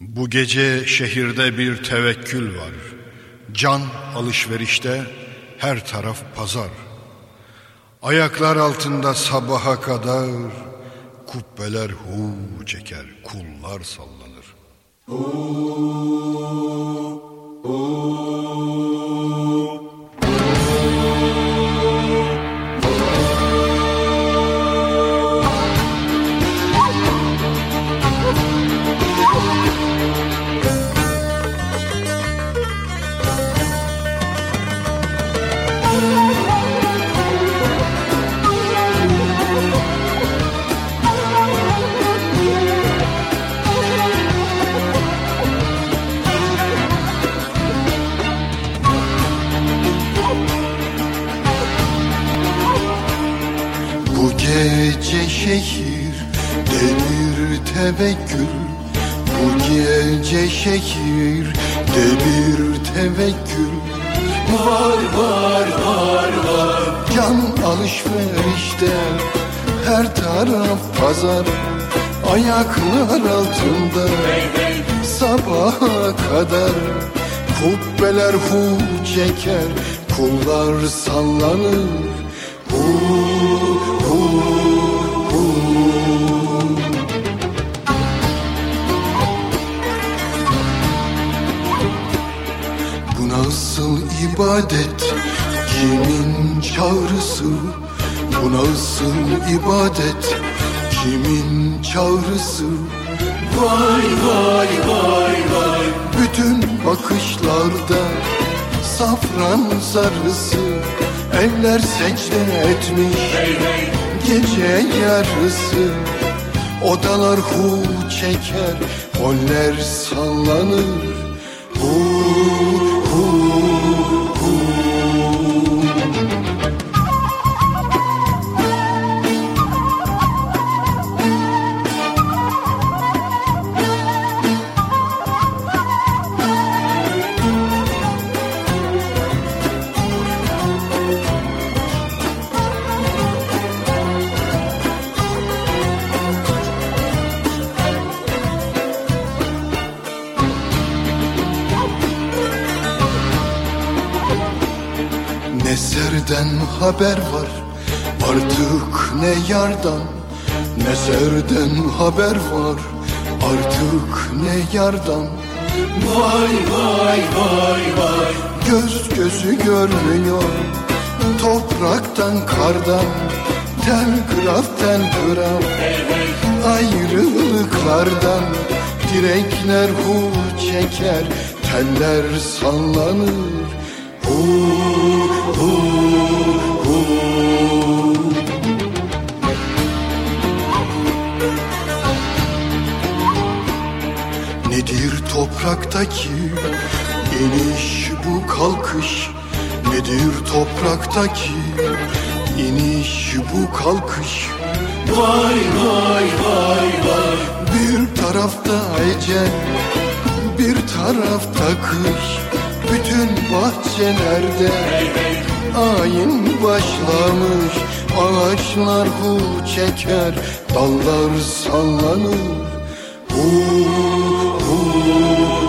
Bu gece şehirde bir tevekkül var. Can alışverişte her taraf pazar. Ayaklar altında sabaha kadar kubbeler hu çeker, kullar sallanır. Hu, Bu gece şehir devir tevekkül. Bu gece şehir devir tevekkül. Var var var var. Can alışverişte her taraf pazar. Ayaklar altında sabaha kadar. Kubbeler hu çeker kullar sallanır nasıl ibadet? Kimin çağrısı? Bu nasıl ibadet? Kimin çağrısı? Vay vay vay vay. Bütün bakışlarda safran sarısı Evler secde etmiş. Gece yarısı. Odalar hu çeker, oller sallanır. Hu Ne serden haber var artık ne yardan? Ne serden haber var artık ne yardan? Vay vay vay vay. Göz gözü görmüyor Topraktan kardan Telgraf telgraf Ayrılıklardan Direkler hu çeker Teller sallanır Nedir topraktaki iniş bu kalkış? Nedir topraktaki iniş bu kalkış? Vay vay vay vay. Bir tarafta ecel bir tarafta kış bütün bahçe nerede? Ayin başlamış, ağaçlar hu çeker, dallar sallanır. Hu hu.